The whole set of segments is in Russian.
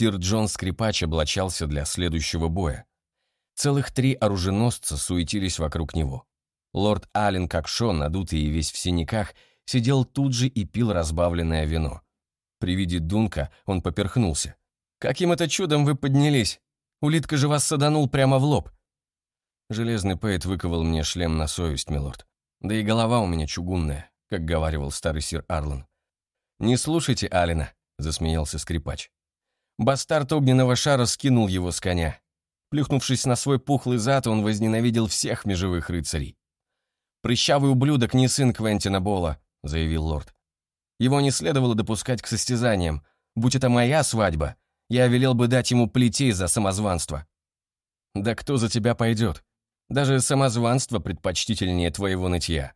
Сир Джон Скрипач облачался для следующего боя. Целых три оруженосца суетились вокруг него. Лорд Аллен, Шон, надутый и весь в синяках, сидел тут же и пил разбавленное вино. При виде Дунка он поперхнулся. «Каким это чудом вы поднялись? Улитка же вас саданул прямо в лоб!» Железный Пейт выковал мне шлем на совесть, милорд. Да и голова у меня чугунная, как говаривал старый сир Арлан. «Не слушайте Алина», — засмеялся скрипач. Бастард огненного шара скинул его с коня. Плюхнувшись на свой пухлый зад, он возненавидел всех межевых рыцарей. «Прыщавый ублюдок не сын Квентина Бола», — заявил лорд. «Его не следовало допускать к состязаниям. Будь это моя свадьба, я велел бы дать ему плетей за самозванство». «Да кто за тебя пойдет? Даже самозванство предпочтительнее твоего нытья.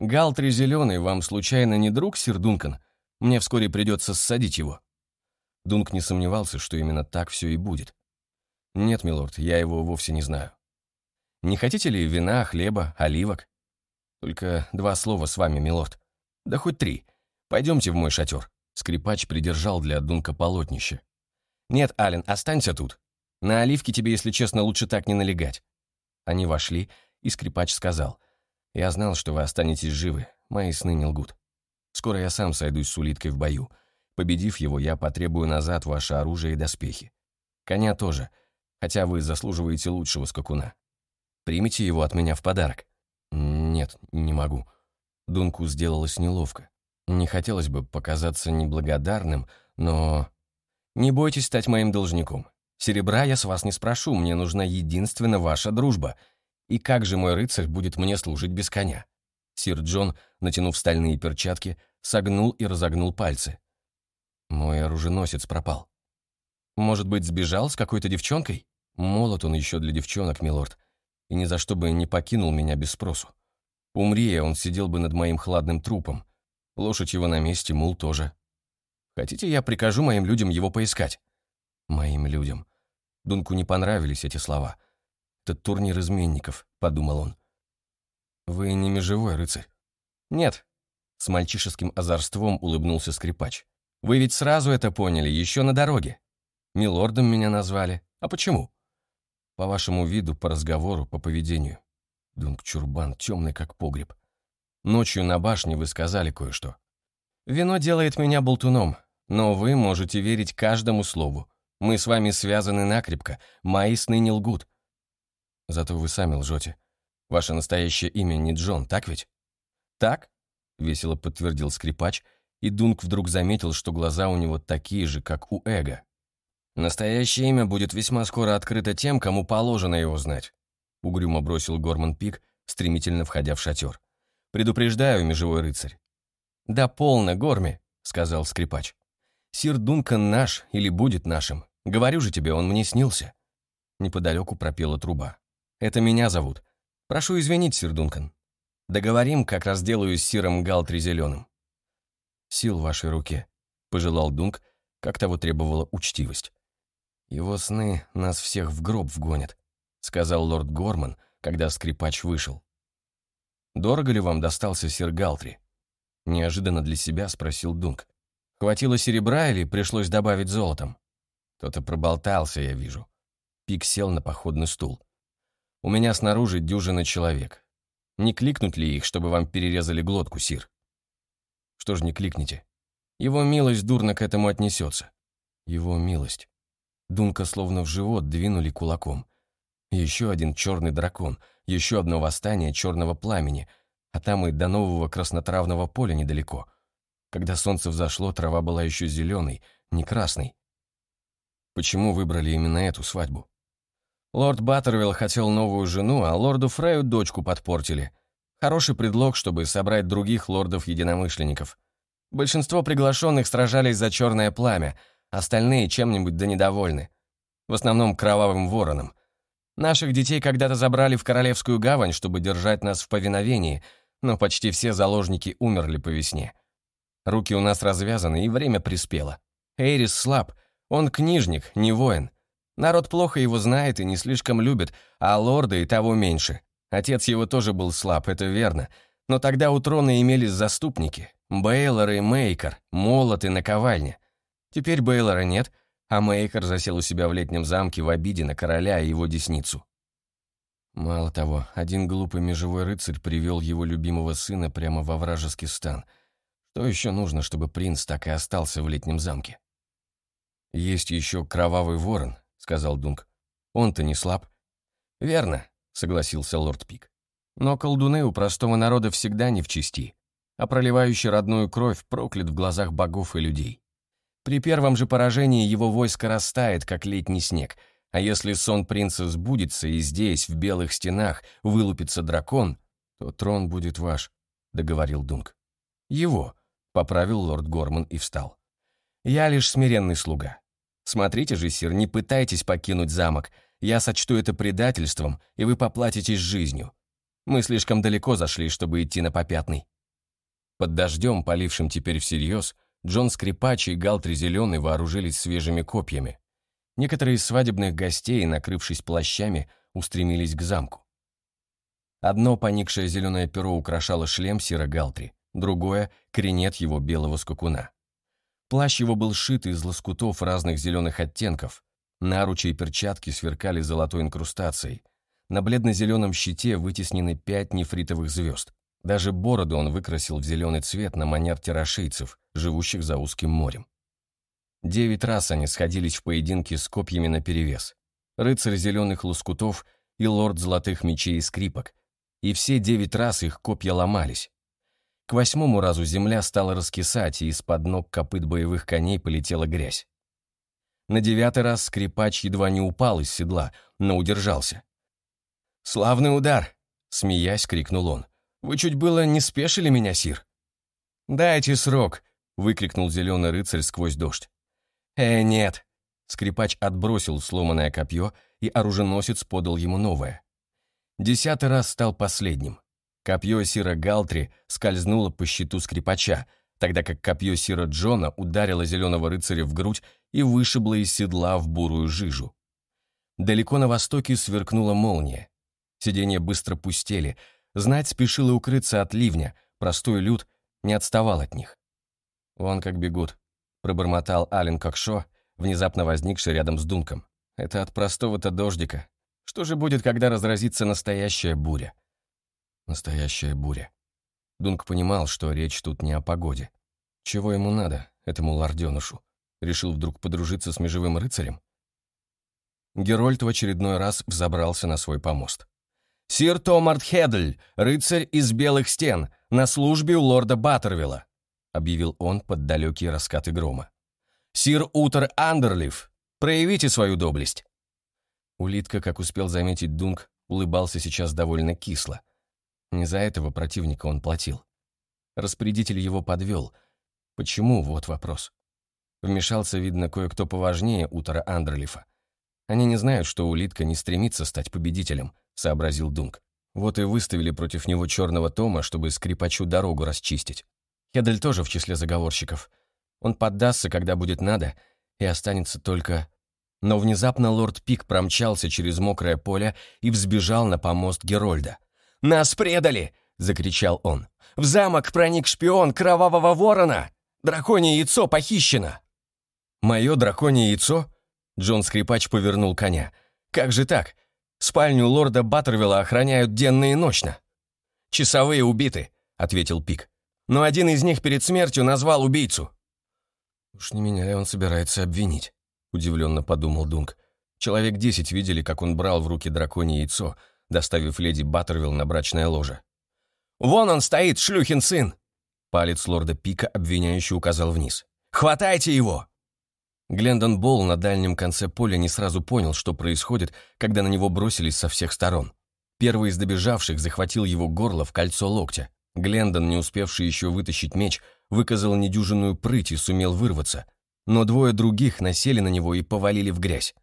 Галтри Зеленый вам случайно не друг, сир Дункан? Мне вскоре придется ссадить его». Дунк не сомневался, что именно так все и будет. «Нет, милорд, я его вовсе не знаю. Не хотите ли вина, хлеба, оливок? Только два слова с вами, милорд. Да хоть три. Пойдемте в мой шатер». Скрипач придержал для Дунка полотнище. «Нет, Ален, останься тут. На оливки тебе, если честно, лучше так не налегать». Они вошли, и скрипач сказал. «Я знал, что вы останетесь живы. Мои сны не лгут. Скоро я сам сойдусь с улиткой в бою. Победив его, я потребую назад ваше оружие и доспехи. Коня тоже, хотя вы заслуживаете лучшего скакуна. Примите его от меня в подарок». «Нет, не могу». Дунку сделалось неловко. Не хотелось бы показаться неблагодарным, но... «Не бойтесь стать моим должником. Серебра я с вас не спрошу, мне нужна единственно ваша дружба. И как же мой рыцарь будет мне служить без коня?» Сир Джон, натянув стальные перчатки, согнул и разогнул пальцы. Мой оруженосец пропал. Может быть, сбежал с какой-то девчонкой? Молод он еще для девчонок, милорд, и ни за что бы не покинул меня без спросу. Умри я, он сидел бы над моим хладным трупом. Лошадь его на месте, мул тоже. Хотите, я прикажу моим людям его поискать? Моим людям. Дунку не понравились эти слова. «Это турнир изменников», — подумал он. «Вы не межевой рыцарь?» «Нет», — с мальчишеским озорством улыбнулся скрипач. Вы ведь сразу это поняли, еще на дороге. Милордом меня назвали. А почему? По вашему виду, по разговору, по поведению. Дунк Чурбан, темный как погреб. Ночью на башне вы сказали кое-что. Вино делает меня болтуном, но вы можете верить каждому слову. Мы с вами связаны накрепко, мои сны не лгут. Зато вы сами лжете. Ваше настоящее имя не Джон, так ведь? Так? Весело подтвердил скрипач — и Дунк вдруг заметил, что глаза у него такие же, как у Эго. «Настоящее имя будет весьма скоро открыто тем, кому положено его знать», угрюмо бросил Горман Пик, стремительно входя в шатер. «Предупреждаю, межевой рыцарь». «Да полно, Горми», — сказал скрипач. «Сир Дункан наш или будет нашим. Говорю же тебе, он мне снился». Неподалеку пропела труба. «Это меня зовут. Прошу извинить, сир Дункан. Договорим, как разделаюсь с сиром Галтри Зеленым» сил в вашей руке», — пожелал Дунк, как того требовала учтивость. «Его сны нас всех в гроб вгонят», — сказал лорд Горман, когда скрипач вышел. «Дорого ли вам достался сир Галтри?» Неожиданно для себя спросил Дунк. «Хватило серебра или пришлось добавить золотом?» Кто-то проболтался, я вижу. Пик сел на походный стул. «У меня снаружи дюжина человек. Не кликнуть ли их, чтобы вам перерезали глотку, сир?» Что ж не кликните? Его милость дурно к этому отнесется. Его милость. Дунка словно в живот двинули кулаком. Еще один черный дракон, еще одно восстание черного пламени, а там и до нового краснотравного поля недалеко. Когда солнце взошло, трава была еще зеленой, не красной. Почему выбрали именно эту свадьбу? Лорд Баттервилл хотел новую жену, а лорду Фрею дочку подпортили — Хороший предлог, чтобы собрать других лордов-единомышленников. Большинство приглашенных сражались за черное пламя, остальные чем-нибудь да недовольны. В основном кровавым вороном. Наших детей когда-то забрали в Королевскую гавань, чтобы держать нас в повиновении, но почти все заложники умерли по весне. Руки у нас развязаны, и время приспело. Эйрис слаб, он книжник, не воин. Народ плохо его знает и не слишком любит, а лорды и того меньше. Отец его тоже был слаб, это верно. Но тогда у трона имелись заступники. Бейлор и Мейкер, молот и наковальня. Теперь Бейлора нет, а Мейкер засел у себя в летнем замке в обиде на короля и его десницу. Мало того, один глупый межевой рыцарь привел его любимого сына прямо во вражеский стан. Что еще нужно, чтобы принц так и остался в летнем замке? «Есть еще кровавый ворон», — сказал Дунк. «Он-то не слаб». «Верно», — согласился лорд Пик. «Но колдуны у простого народа всегда не в чести, а проливающий родную кровь проклят в глазах богов и людей. При первом же поражении его войско растает, как летний снег, а если сон принца сбудется и здесь, в белых стенах, вылупится дракон, то трон будет ваш», — договорил Дунк. «Его», — поправил лорд Горман и встал. «Я лишь смиренный слуга. Смотрите же, сир, не пытайтесь покинуть замок. Я сочту это предательством, и вы поплатитесь жизнью. Мы слишком далеко зашли, чтобы идти на попятный». Под дождем, полившим теперь всерьез, Джон Скрипач и Галтри Зеленый вооружились свежими копьями. Некоторые из свадебных гостей, накрывшись плащами, устремились к замку. Одно поникшее зеленое перо украшало шлем Сира Галтри, другое — кринет его белого скакуна. Плащ его был шит из лоскутов разных зеленых оттенков, наручи и перчатки сверкали золотой инкрустацией, на бледно-зеленом щите вытеснены пять нефритовых звезд. Даже бороду он выкрасил в зеленый цвет на манер террашейцев, живущих за узким морем. Девять раз они сходились в поединке с копьями наперевес. Рыцарь зеленых лоскутов и лорд золотых мечей и скрипок. И все девять раз их копья ломались. К восьмому разу земля стала раскисать, и из-под ног копыт боевых коней полетела грязь. На девятый раз скрипач едва не упал из седла, но удержался. «Славный удар!» — смеясь, крикнул он. Вы чуть было не спешили меня, сир?» «Дайте срок!» — выкрикнул зеленый рыцарь сквозь дождь. «Э, нет!» Скрипач отбросил сломанное копье, и оруженосец подал ему новое. Десятый раз стал последним. Копье Сира Галтри скользнуло по щиту скрипача, тогда как копье Сира Джона ударило зеленого рыцаря в грудь и вышибло из седла в бурую жижу. Далеко на востоке сверкнула молния. Сиденья быстро пустели — Знать спешила укрыться от ливня, простой люд не отставал от них. «Вон как бегут», — пробормотал Ален Кокшо, внезапно возникший рядом с Дунком. «Это от простого-то дождика. Что же будет, когда разразится настоящая буря?» «Настоящая буря». Дунк понимал, что речь тут не о погоде. Чего ему надо, этому лорденушу? Решил вдруг подружиться с межевым рыцарем? Герольд в очередной раз взобрался на свой помост. «Сир Томарт Хедль, рыцарь из Белых Стен, на службе у лорда Баттервилла», объявил он под далекие раскаты грома. «Сир Утер Андерлиф, проявите свою доблесть». Улитка, как успел заметить Дунк, улыбался сейчас довольно кисло. Не за этого противника он платил. Распорядитель его подвел. Почему? Вот вопрос. Вмешался, видно, кое-кто поважнее Утора Андерлифа. Они не знают, что улитка не стремится стать победителем — сообразил Дунк. Вот и выставили против него черного Тома, чтобы скрипачу дорогу расчистить. Хедель тоже в числе заговорщиков. Он поддастся, когда будет надо, и останется только... Но внезапно лорд Пик промчался через мокрое поле и взбежал на помост Герольда. «Нас предали!» — закричал он. «В замок проник шпион кровавого ворона! Драконье яйцо похищено!» «Мое драконье яйцо?» Джон Скрипач повернул коня. «Как же так? Спальню лорда Баттервилла охраняют денно и ночно». «Часовые убиты», — ответил Пик. «Но один из них перед смертью назвал убийцу». «Уж не меня ли он собирается обвинить?» — удивленно подумал Дунк. Человек десять видели, как он брал в руки драконье яйцо, доставив леди Баттервилл на брачное ложе. «Вон он стоит, шлюхин сын!» Палец лорда Пика обвиняюще указал вниз. «Хватайте его!» Глендон Болл на дальнем конце поля не сразу понял, что происходит, когда на него бросились со всех сторон. Первый из добежавших захватил его горло в кольцо локтя. Глендон, не успевший еще вытащить меч, выказал недюжинную прыть и сумел вырваться. Но двое других насели на него и повалили в грязь.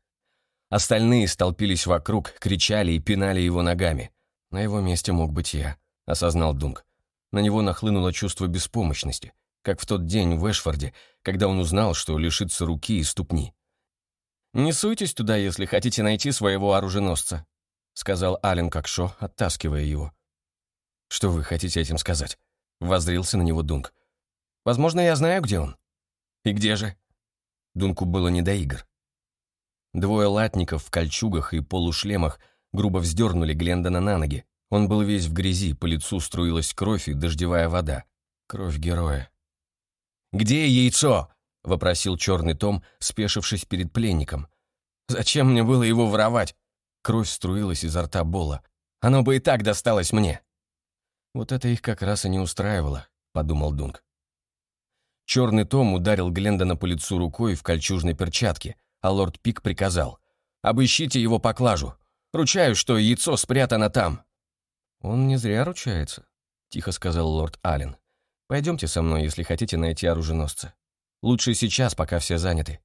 Остальные столпились вокруг, кричали и пинали его ногами. «На его месте мог быть я», — осознал Дунк. На него нахлынуло чувство беспомощности как в тот день в Эшфорде, когда он узнал, что лишится руки и ступни. «Не суйтесь туда, если хотите найти своего оруженосца», сказал Ален Кокшо, оттаскивая его. «Что вы хотите этим сказать?» Воззрился на него Дунк. «Возможно, я знаю, где он». «И где же?» Дунку было не до игр. Двое латников в кольчугах и полушлемах грубо вздернули Глендона на ноги. Он был весь в грязи, по лицу струилась кровь и дождевая вода. Кровь героя. «Где яйцо?» — вопросил черный Том, спешившись перед пленником. «Зачем мне было его воровать?» Кровь струилась изо рта Бола. «Оно бы и так досталось мне!» «Вот это их как раз и не устраивало», — подумал Дунк. Черный Том ударил Глендона по лицу рукой в кольчужной перчатке, а лорд Пик приказал. «Обыщите его поклажу. Ручаюсь, что яйцо спрятано там». «Он не зря ручается», — тихо сказал лорд Аллен. «Пойдемте со мной, если хотите найти оруженосца. Лучше сейчас, пока все заняты.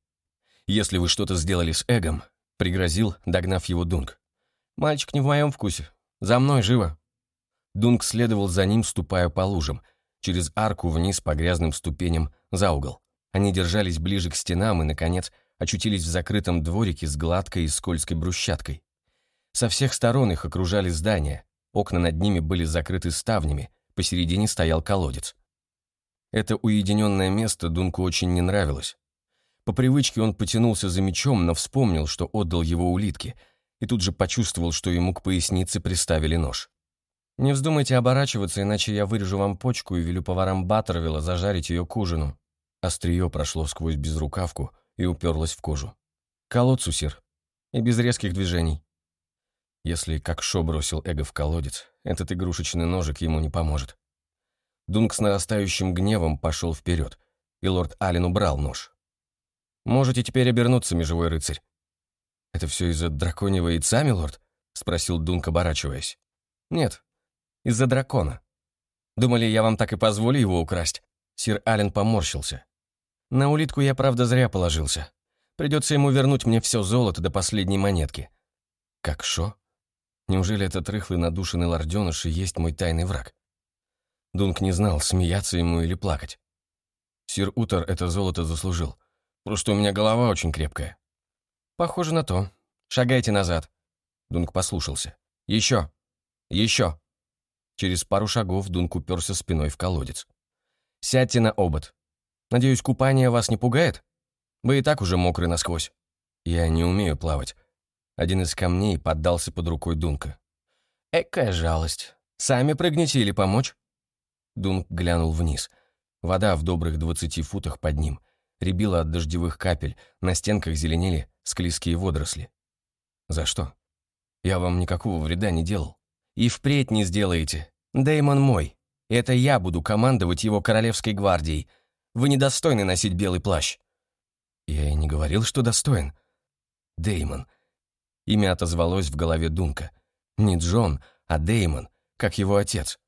Если вы что-то сделали с Эгом», — пригрозил, догнав его Дунк. «Мальчик не в моем вкусе. За мной, живо!» Дунк следовал за ним, ступая по лужам, через арку вниз по грязным ступеням, за угол. Они держались ближе к стенам и, наконец, очутились в закрытом дворике с гладкой и скользкой брусчаткой. Со всех сторон их окружали здания, окна над ними были закрыты ставнями, посередине стоял колодец. Это уединенное место Дунку очень не нравилось. По привычке он потянулся за мечом, но вспомнил, что отдал его улитке, и тут же почувствовал, что ему к пояснице приставили нож. «Не вздумайте оборачиваться, иначе я вырежу вам почку и велю поварам Баттервилла зажарить ее к ужину». Острие прошло сквозь безрукавку и уперлось в кожу. «Колодцу, сир. И без резких движений. Если как Шо бросил эго в колодец, этот игрушечный ножик ему не поможет. Дунк с нарастающим гневом пошел вперед, и лорд Аллен убрал нож. «Можете теперь обернуться, межевой рыцарь». «Это все из-за драконьего яйца, милорд?» — спросил Дунк, оборачиваясь. «Нет, из-за дракона. Думали, я вам так и позволю его украсть?» Сир Аллен поморщился. «На улитку я, правда, зря положился. Придется ему вернуть мне все золото до последней монетки». «Как шо?» Неужели этот рыхлый надушенный лорденыш и есть мой тайный враг? Дунк не знал, смеяться ему или плакать. Сир Утор это золото заслужил. Просто у меня голова очень крепкая. Похоже на то. Шагайте назад. Дунк послушался. Еще. Еще. Через пару шагов Дунк уперся спиной в колодец. Сядьте на обод. Надеюсь, купание вас не пугает? Вы и так уже мокры насквозь. Я не умею плавать. Один из камней поддался под рукой Дунка. «Экая жалость. Сами прыгните или помочь?» Дунк глянул вниз. Вода в добрых двадцати футах под ним. Рябила от дождевых капель, на стенках зеленели склизкие водоросли. «За что? Я вам никакого вреда не делал. И впредь не сделаете. Дэймон мой. Это я буду командовать его королевской гвардией. Вы недостойны носить белый плащ». Я и не говорил, что достоин. Дэймон. Имя отозвалось в голове Дунка. Не Джон, а Деймон, как его отец.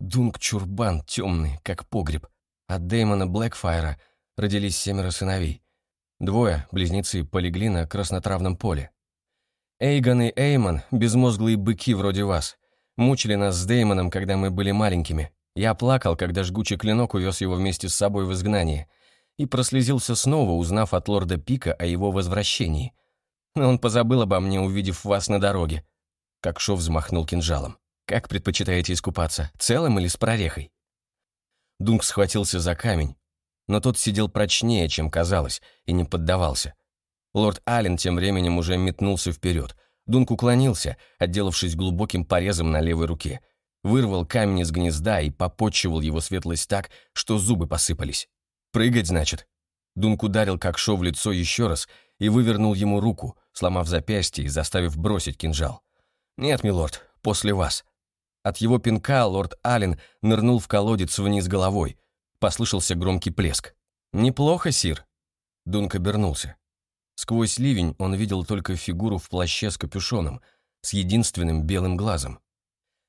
Дунк Чурбан темный, как погреб. От Деймона Блэкфайра родились семеро сыновей. Двое, близнецы, полегли на краснотравном поле. Эйгон и Эймон, безмозглые быки вроде вас, мучили нас с Деймоном, когда мы были маленькими. Я плакал, когда жгучий клинок увез его вместе с собой в изгнание, и прослезился снова, узнав от лорда Пика о его возвращении — но он позабыл обо мне, увидев вас на дороге». Как Шов взмахнул кинжалом. «Как предпочитаете искупаться, целым или с прорехой?» Дунк схватился за камень, но тот сидел прочнее, чем казалось, и не поддавался. Лорд Аллен тем временем уже метнулся вперед. Дунк уклонился, отделавшись глубоким порезом на левой руке. Вырвал камень из гнезда и попотчевал его светлость так, что зубы посыпались. «Прыгать, значит?» Дунк ударил как шо в лицо еще раз и вывернул ему руку, сломав запястье и заставив бросить кинжал. «Нет, милорд, после вас». От его пинка лорд Аллен нырнул в колодец вниз головой. Послышался громкий плеск. «Неплохо, сир». Дунк обернулся. Сквозь ливень он видел только фигуру в плаще с капюшоном, с единственным белым глазом.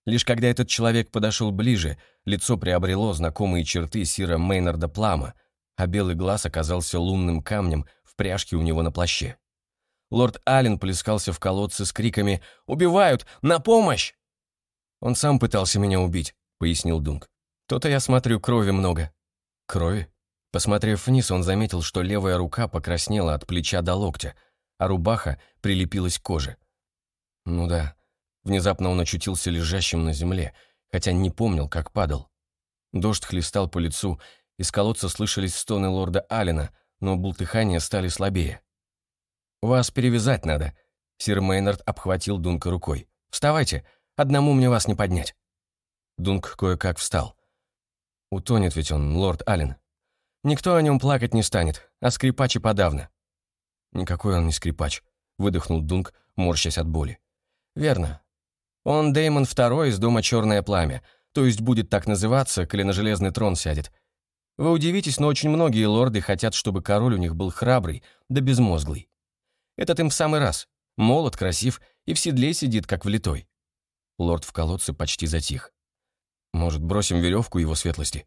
Лишь когда этот человек подошел ближе, лицо приобрело знакомые черты сира Мейнарда Плама, а белый глаз оказался лунным камнем в пряжке у него на плаще. Лорд Аллен плескался в колодце с криками «Убивают! На помощь!» «Он сам пытался меня убить», — пояснил Дунк. «То-то я смотрю, крови много». «Крови?» Посмотрев вниз, он заметил, что левая рука покраснела от плеча до локтя, а рубаха прилепилась к коже. Ну да, внезапно он очутился лежащим на земле, хотя не помнил, как падал. Дождь хлестал по лицу, из колодца слышались стоны лорда Аллена, но бултыхания стали слабее. «Вас перевязать надо». Сир Мейнард обхватил Дунка рукой. «Вставайте, одному мне вас не поднять». Дунк кое-как встал. Утонет ведь он, лорд Аллен. Никто о нем плакать не станет, а скрипач и подавно. Никакой он не скрипач, выдохнул Дунк, морщась от боли. Верно. Он Деймон Второй из дома Черное Пламя, то есть будет так называться, коли на железный трон сядет. Вы удивитесь, но очень многие лорды хотят, чтобы король у них был храбрый, да безмозглый. Этот им в самый раз. Молод, красив и в седле сидит, как влитой. Лорд в колодце почти затих. Может, бросим веревку его светлости?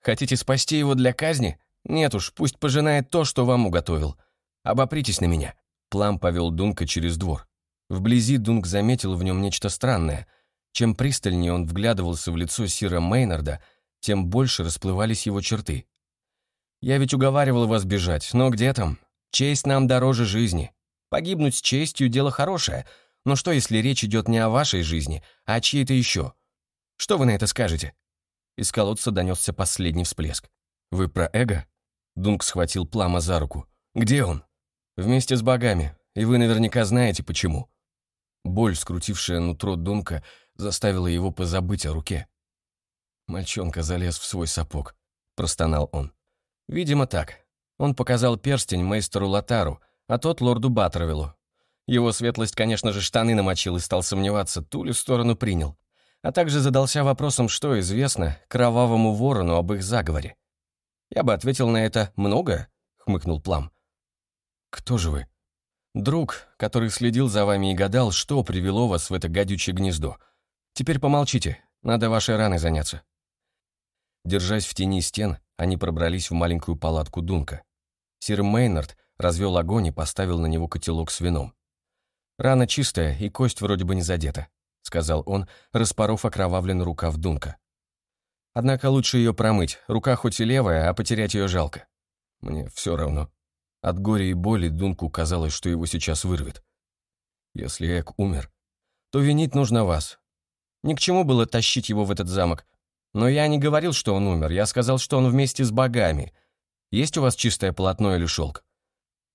Хотите спасти его для казни? Нет уж, пусть пожинает то, что вам уготовил. Обопритесь на меня. Плам повел Дунка через двор. Вблизи Дунк заметил в нем нечто странное. Чем пристальнее он вглядывался в лицо Сира Мейнарда, тем больше расплывались его черты. «Я ведь уговаривал вас бежать, но где там? Честь нам дороже жизни. Погибнуть с честью – дело хорошее, но что, если речь идет не о вашей жизни, а о чьей-то еще? Что вы на это скажете?» Из колодца донесся последний всплеск. «Вы про эго?» Дунк схватил Плама за руку. «Где он?» «Вместе с богами, и вы наверняка знаете, почему». Боль, скрутившая нутро Дунка, заставила его позабыть о руке. Мальчонка залез в свой сапог. Простонал он. «Видимо, так. Он показал перстень мейстеру Латару, а тот лорду Баттервиллу. Его светлость, конечно же, штаны намочил и стал сомневаться, ту ли сторону принял а также задался вопросом, что известно кровавому ворону об их заговоре. «Я бы ответил на это много», — хмыкнул Плам. «Кто же вы?» «Друг, который следил за вами и гадал, что привело вас в это гадючее гнездо. Теперь помолчите, надо вашей раной заняться». Держась в тени стен, они пробрались в маленькую палатку Дунка. Сир Мейнард развел огонь и поставил на него котелок с вином. Рана чистая, и кость вроде бы не задета. — сказал он, распоров окровавленный рукав Дунка. «Однако лучше ее промыть. Рука хоть и левая, а потерять ее жалко. Мне все равно». От горя и боли Дунку казалось, что его сейчас вырвет. Если Эк умер, то винить нужно вас. Ни к чему было тащить его в этот замок. Но я не говорил, что он умер. Я сказал, что он вместе с богами. Есть у вас чистое полотно или шелк?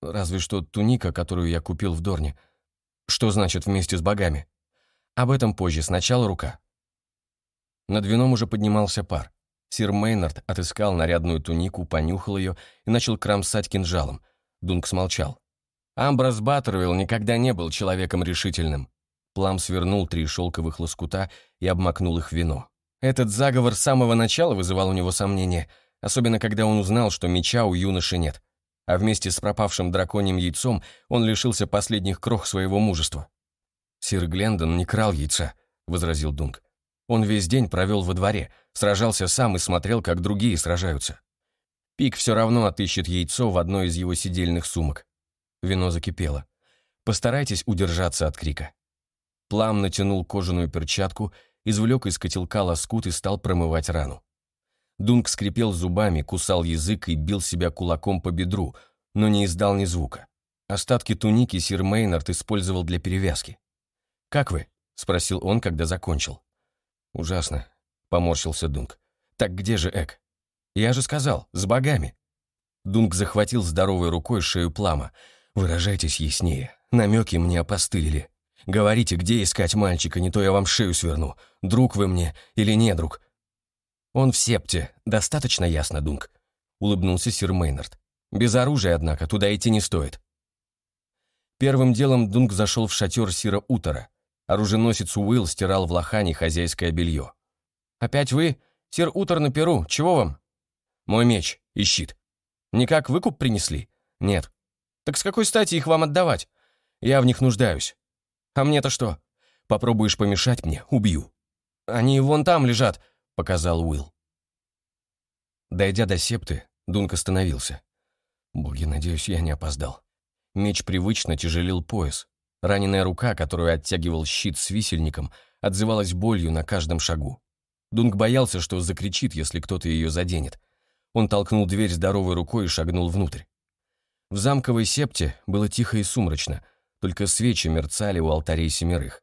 Разве что туника, которую я купил в Дорне. Что значит «вместе с богами»? Об этом позже, сначала рука. Над вином уже поднимался пар. Сир Мейнард отыскал нарядную тунику, понюхал ее и начал кромсать кинжалом. Дунк смолчал. Амброс Баттервилл никогда не был человеком решительным. Плам свернул три шелковых лоскута и обмакнул их в вино. Этот заговор с самого начала вызывал у него сомнения, особенно когда он узнал, что меча у юноши нет. А вместе с пропавшим драконьим яйцом он лишился последних крох своего мужества. «Сир Глендон не крал яйца», — возразил Дунк. «Он весь день провел во дворе, сражался сам и смотрел, как другие сражаются. Пик все равно отыщет яйцо в одной из его сидельных сумок». Вино закипело. «Постарайтесь удержаться от крика». Плам натянул кожаную перчатку, извлек из котелка лоскут и стал промывать рану. Дунк скрипел зубами, кусал язык и бил себя кулаком по бедру, но не издал ни звука. Остатки туники сир Мейнард использовал для перевязки. «Как вы?» — спросил он, когда закончил. «Ужасно», — поморщился Дунк. «Так где же Эк?» «Я же сказал, с богами». Дунк захватил здоровой рукой шею Плама. «Выражайтесь яснее. Намеки мне опостылили. Говорите, где искать мальчика, не то я вам шею сверну. Друг вы мне или не друг?» «Он в септе. Достаточно ясно, Дунк», — улыбнулся сир Мейнард. «Без оружия, однако, туда идти не стоит». Первым делом Дунк зашел в шатер сира Утора. Оруженосец Уилл стирал в лохане хозяйское белье. «Опять вы? Сир Утор на перу. Чего вам?» «Мой меч и щит». «Никак выкуп принесли?» «Нет». «Так с какой стати их вам отдавать? Я в них нуждаюсь». «А мне-то что? Попробуешь помешать мне — убью». «Они вон там лежат», — показал Уилл. Дойдя до септы, Дунк остановился. Боги, надеюсь, я не опоздал. Меч привычно тяжелил пояс, Раненая рука, которую оттягивал щит с висельником, отзывалась болью на каждом шагу. Дунк боялся, что закричит, если кто-то ее заденет. Он толкнул дверь здоровой рукой и шагнул внутрь. В замковой септе было тихо и сумрачно, только свечи мерцали у алтарей семерых.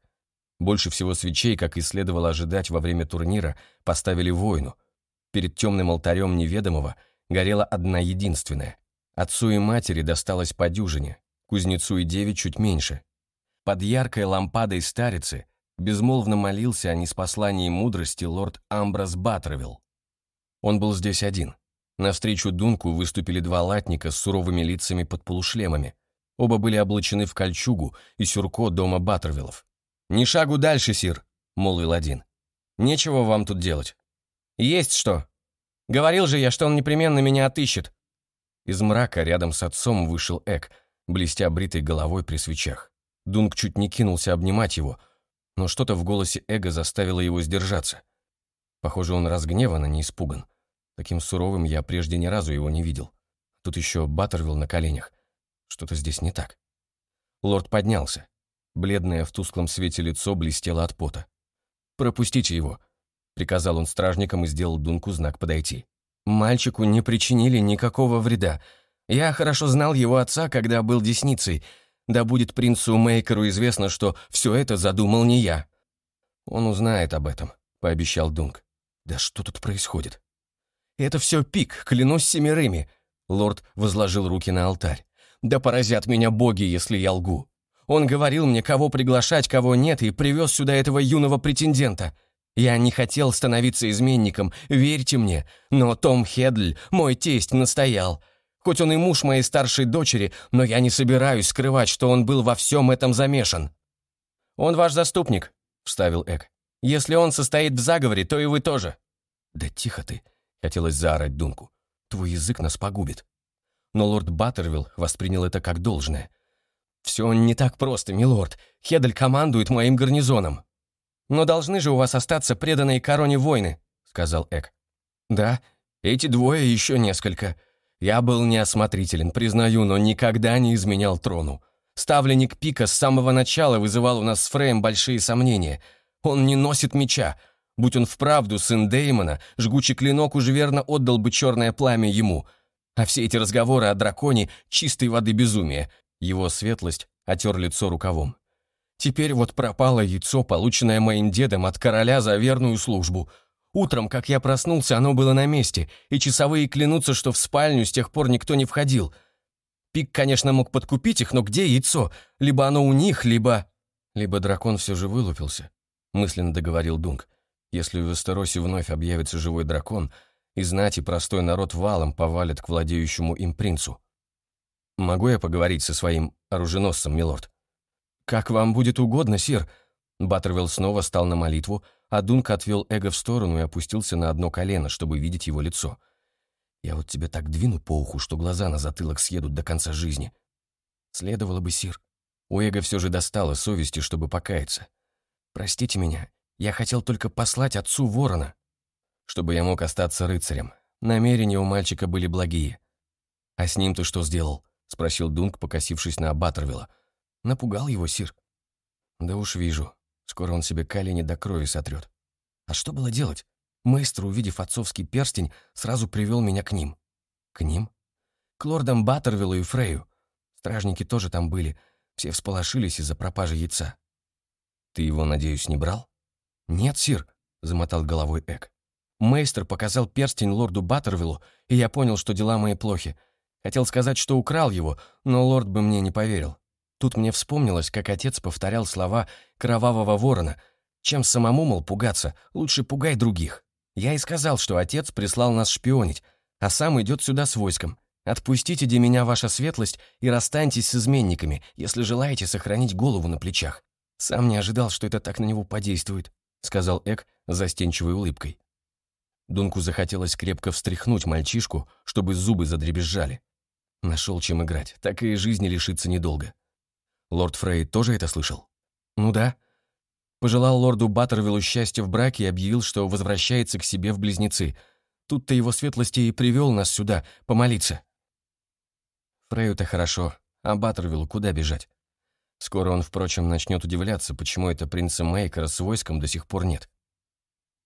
Больше всего свечей, как и следовало ожидать во время турнира, поставили воину. Перед темным алтарем неведомого горела одна единственная. Отцу и матери досталась по дюжине, кузнецу и деве чуть меньше. Под яркой лампадой старицы безмолвно молился о неспослании мудрости лорд Амброс Баттервилл. Он был здесь один. Навстречу Дунку выступили два латника с суровыми лицами под полушлемами. Оба были облачены в кольчугу и сюрко дома Баттервиллов. «Ни шагу дальше, сир», — молвил один. «Нечего вам тут делать». «Есть что. Говорил же я, что он непременно меня отыщет». Из мрака рядом с отцом вышел Эк, блестя бритой головой при свечах. Дунк чуть не кинулся обнимать его, но что-то в голосе Эга заставило его сдержаться. Похоже, он разгневан, а не испуган. Таким суровым я прежде ни разу его не видел. Тут еще Баттервилл на коленях. Что-то здесь не так. Лорд поднялся. Бледное в тусклом свете лицо блестело от пота. «Пропустите его», — приказал он стражникам и сделал Дунку знак подойти. «Мальчику не причинили никакого вреда. Я хорошо знал его отца, когда был десницей. Да будет принцу Мейкеру известно, что все это задумал не я». «Он узнает об этом», — пообещал Дунк. «Да что тут происходит?» «Это все пик, клянусь семерыми», — лорд возложил руки на алтарь. «Да поразят меня боги, если я лгу. Он говорил мне, кого приглашать, кого нет, и привез сюда этого юного претендента. Я не хотел становиться изменником, верьте мне, но Том Хедль, мой тесть, настоял. Хоть он и муж моей старшей дочери, но я не собираюсь скрывать, что он был во всем этом замешан». «Он ваш заступник», — вставил Эк. «Если он состоит в заговоре, то и вы тоже». «Да тихо ты», — хотелось заорать Дунку. «Твой язык нас погубит». Но лорд Баттервилл воспринял это как должное. «Все не так просто, милорд. Хедель командует моим гарнизоном». «Но должны же у вас остаться преданные короне войны», — сказал Эк. «Да, эти двое еще несколько. Я был неосмотрителен, признаю, но никогда не изменял трону. Ставленник Пика с самого начала вызывал у нас с Фреем большие сомнения. Он не носит меча. Будь он вправду сын Деймона, жгучий клинок уже верно отдал бы черное пламя ему. А все эти разговоры о драконе — чистой воды безумие. Его светлость отер лицо рукавом. Теперь вот пропало яйцо, полученное моим дедом от короля за верную службу. Утром, как я проснулся, оно было на месте, и часовые клянутся, что в спальню с тех пор никто не входил. Пик, конечно, мог подкупить их, но где яйцо? Либо оно у них, либо... Либо дракон все же вылупился, мысленно договорил Дунк. Если в Эстеросе вновь объявится живой дракон, и знать, и простой народ валом повалит к владеющему им принцу. «Могу я поговорить со своим оруженосцем, милорд?» «Как вам будет угодно, сир». Баттервилл снова стал на молитву, а Дунк отвел Эго в сторону и опустился на одно колено, чтобы видеть его лицо. «Я вот тебе так двину по уху, что глаза на затылок съедут до конца жизни». «Следовало бы, сир». У Эго все же достало совести, чтобы покаяться. «Простите меня, я хотел только послать отцу ворона, чтобы я мог остаться рыцарем. Намерения у мальчика были благие. А с ним ты что сделал?» — спросил Дунк, покосившись на Баттервилла. «Напугал его, сир?» «Да уж вижу. Скоро он себе колени до крови сотрет. А что было делать? Мейстер, увидев отцовский перстень, сразу привел меня к ним». «К ним?» «К лордам Баттервиллу и Фрею. Стражники тоже там были. Все всполошились из-за пропажи яйца». «Ты его, надеюсь, не брал?» «Нет, сир», — замотал головой Эк. Мейстер показал перстень лорду Баттервиллу, и я понял, что дела мои плохи. Хотел сказать, что украл его, но лорд бы мне не поверил. Тут мне вспомнилось, как отец повторял слова кровавого ворона. Чем самому, мол, пугаться, лучше пугай других. Я и сказал, что отец прислал нас шпионить, а сам идет сюда с войском. Отпустите де меня, ваша светлость, и расстаньтесь с изменниками, если желаете сохранить голову на плечах. Сам не ожидал, что это так на него подействует, сказал Эк застенчивой улыбкой. Дунку захотелось крепко встряхнуть мальчишку, чтобы зубы задребезжали. Нашел чем играть, так и жизни лишиться недолго. Лорд Фрей тоже это слышал? Ну да. Пожелал лорду Баттервиллу счастья в браке и объявил, что возвращается к себе в близнецы. Тут-то его светлости и привел нас сюда, помолиться. Фрею-то хорошо, а Баттервиллу куда бежать? Скоро он, впрочем, начнет удивляться, почему это принца Мейкера с войском до сих пор нет.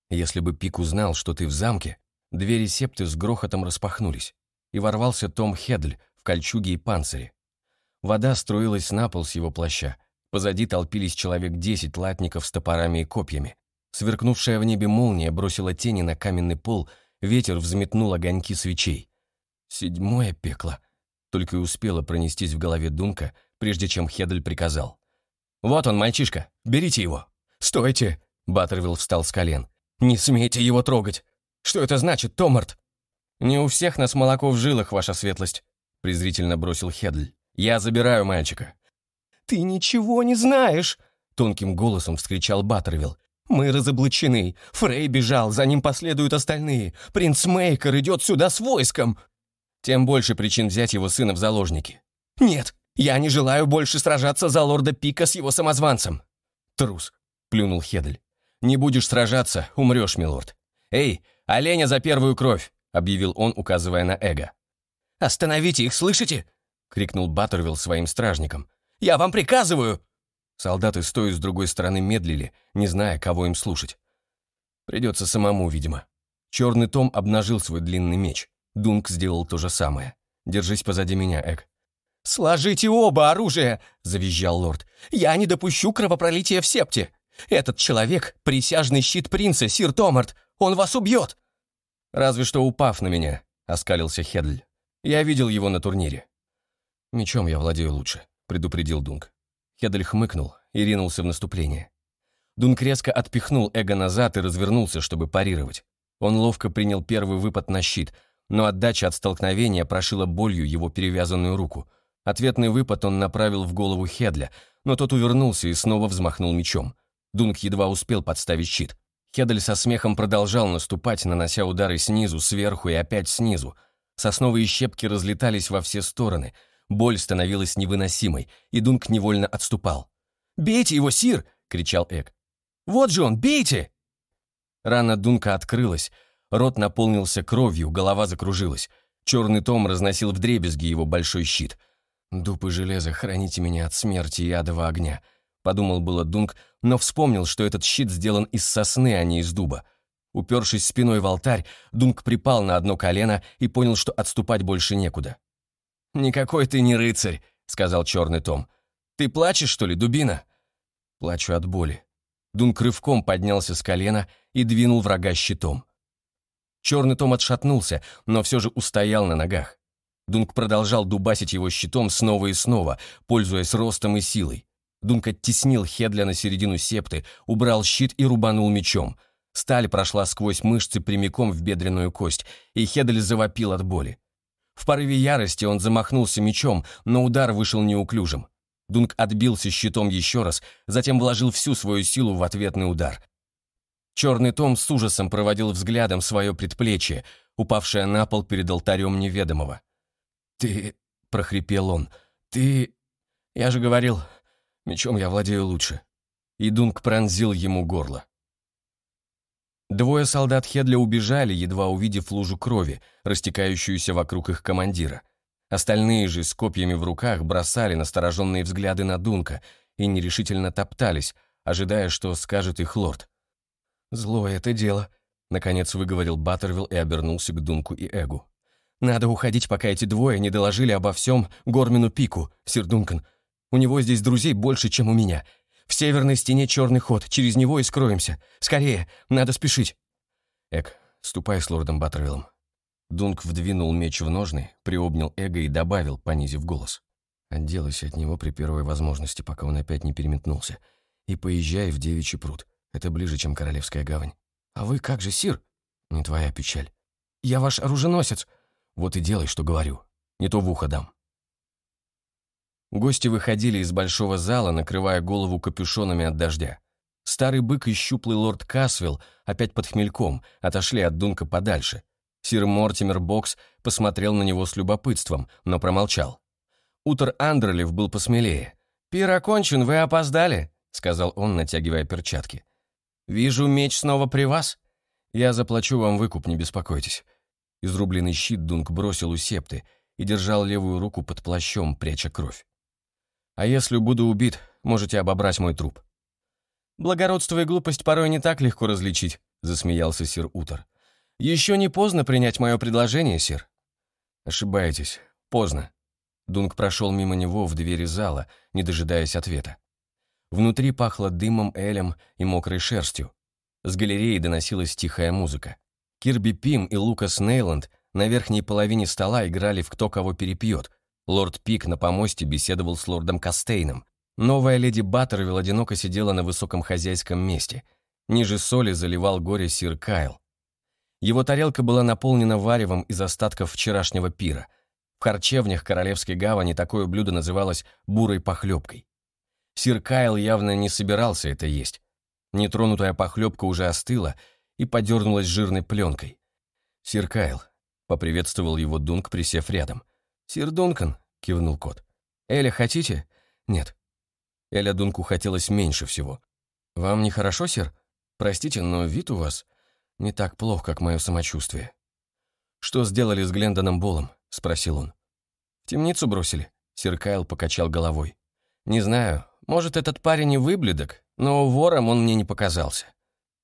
Если бы Пик узнал, что ты в замке, двери септы с грохотом распахнулись, и ворвался Том Хедль, в кольчуге и панцире. Вода струилась на пол с его плаща. Позади толпились человек десять латников с топорами и копьями. Сверкнувшая в небе молния бросила тени на каменный пол, ветер взметнул огоньки свечей. Седьмое пекло. Только и успело пронестись в голове Дунка, прежде чем Хедль приказал. «Вот он, мальчишка, берите его». «Стойте!» — Баттервилл встал с колен. «Не смейте его трогать! Что это значит, Томарт?» «Не у всех нас молоко в жилах, ваша светлость», — презрительно бросил Хедль. «Я забираю мальчика». «Ты ничего не знаешь!» — тонким голосом вскричал Баттервилл. «Мы разоблачены. Фрей бежал, за ним последуют остальные. Принц Мейкер идет сюда с войском!» Тем больше причин взять его сына в заложники. «Нет, я не желаю больше сражаться за лорда Пика с его самозванцем!» «Трус!» — плюнул Хедль. «Не будешь сражаться, умрешь, милорд. Эй, оленя за первую кровь!» — объявил он, указывая на Эго. «Остановите их, слышите?» — крикнул Баттервилл своим стражникам. «Я вам приказываю!» Солдаты, стоя с другой стороны, медлили, не зная, кого им слушать. Придется самому, видимо. Черный Том обнажил свой длинный меч. Дунк сделал то же самое. «Держись позади меня, Эк». «Сложите оба оружия!» — завизжал лорд. «Я не допущу кровопролития в септе! Этот человек — присяжный щит принца, сир Томарт! Он вас убьет!» «Разве что упав на меня», — оскалился Хедль. «Я видел его на турнире». «Мечом я владею лучше», — предупредил Дунк. Хедль хмыкнул и ринулся в наступление. Дунк резко отпихнул Эго назад и развернулся, чтобы парировать. Он ловко принял первый выпад на щит, но отдача от столкновения прошила болью его перевязанную руку. Ответный выпад он направил в голову Хедля, но тот увернулся и снова взмахнул мечом. Дунк едва успел подставить щит. Хедль со смехом продолжал наступать, нанося удары снизу, сверху и опять снизу. Сосновые щепки разлетались во все стороны. Боль становилась невыносимой, и Дунк невольно отступал. «Бейте его, Сир!» — кричал Эк. «Вот же он, бейте!» Рана Дунка открылась, рот наполнился кровью, голова закружилась. Черный том разносил вдребезги его большой щит. «Дуб и железо, храните меня от смерти и адового огня», Подумал было Дунк, но вспомнил, что этот щит сделан из сосны, а не из дуба. Упершись спиной в алтарь, Дунк припал на одно колено и понял, что отступать больше некуда. «Никакой ты не рыцарь», — сказал черный Том. «Ты плачешь, что ли, дубина?» Плачу от боли. Дунк рывком поднялся с колена и двинул врага щитом. Черный Том отшатнулся, но все же устоял на ногах. Дунк продолжал дубасить его щитом снова и снова, пользуясь ростом и силой. Дунк оттеснил Хедля на середину септы, убрал щит и рубанул мечом. Сталь прошла сквозь мышцы прямиком в бедренную кость, и Хедль завопил от боли. В порыве ярости он замахнулся мечом, но удар вышел неуклюжим. Дунк отбился щитом еще раз, затем вложил всю свою силу в ответный удар. Черный Том с ужасом проводил взглядом свое предплечье, упавшее на пол перед алтарем неведомого. «Ты...» — прохрипел он. «Ты...» «Я же говорил, Мечом я владею лучше». И Дунк пронзил ему горло. Двое солдат Хедля убежали, едва увидев лужу крови, растекающуюся вокруг их командира. Остальные же с копьями в руках бросали настороженные взгляды на Дунка и нерешительно топтались, ожидая, что скажет их лорд. «Злое это дело», — наконец выговорил Баттервилл и обернулся к Дунку и Эгу. «Надо уходить, пока эти двое не доложили обо всем Гормину Пику, сир Дункан. У него здесь друзей больше, чем у меня. В северной стене черный ход, через него и скроемся. Скорее, надо спешить». «Эк, ступай с лордом Баттервиллом». Дунк вдвинул меч в ножны, приобнял Эго и добавил, понизив голос. «Отделайся от него при первой возможности, пока он опять не переметнулся. И поезжай в Девичий пруд. Это ближе, чем Королевская гавань. А вы как же, сир?» «Не твоя печаль. Я ваш оруженосец. Вот и делай, что говорю. Не то в ухо дам». Гости выходили из большого зала, накрывая голову капюшонами от дождя. Старый бык и щуплый лорд Касвилл, опять под хмельком, отошли от Дунка подальше. Сир Мортимер Бокс посмотрел на него с любопытством, но промолчал. Утор Андерлев был посмелее. «Пир окончен, вы опоздали», — сказал он, натягивая перчатки. «Вижу, меч снова при вас. Я заплачу вам выкуп, не беспокойтесь». Изрубленный щит Дунк бросил у септы и держал левую руку под плащом, пряча кровь. А если буду убит, можете обобрать мой труп». «Благородство и глупость порой не так легко различить», — засмеялся сир Утор. «Еще не поздно принять мое предложение, сир». «Ошибаетесь. Поздно». Дунк прошел мимо него в двери зала, не дожидаясь ответа. Внутри пахло дымом, элем и мокрой шерстью. С галереи доносилась тихая музыка. Кирби Пим и Лукас Нейланд на верхней половине стола играли в «Кто кого перепьет», Лорд Пик на помосте беседовал с лордом Кастейном. Новая леди Баттервилл одиноко сидела на высоком хозяйском месте. Ниже соли заливал горе сир Кайл. Его тарелка была наполнена варевом из остатков вчерашнего пира. В харчевнях Королевской гавани такое блюдо называлось бурой похлебкой. Сир Кайл явно не собирался это есть. Нетронутая похлебка уже остыла и подернулась жирной пленкой. «Сир Кайл», — поприветствовал его Дунк, присев рядом. «Сир Дункан», — кивнул кот. «Эля, хотите?» «Нет». Эля Дунку хотелось меньше всего. «Вам нехорошо, сир? Простите, но вид у вас не так плох, как мое самочувствие». «Что сделали с Глендоном Болом?» — спросил он. «В темницу бросили?» — сир Кайл покачал головой. «Не знаю. Может, этот парень и выбледок, но вором он мне не показался».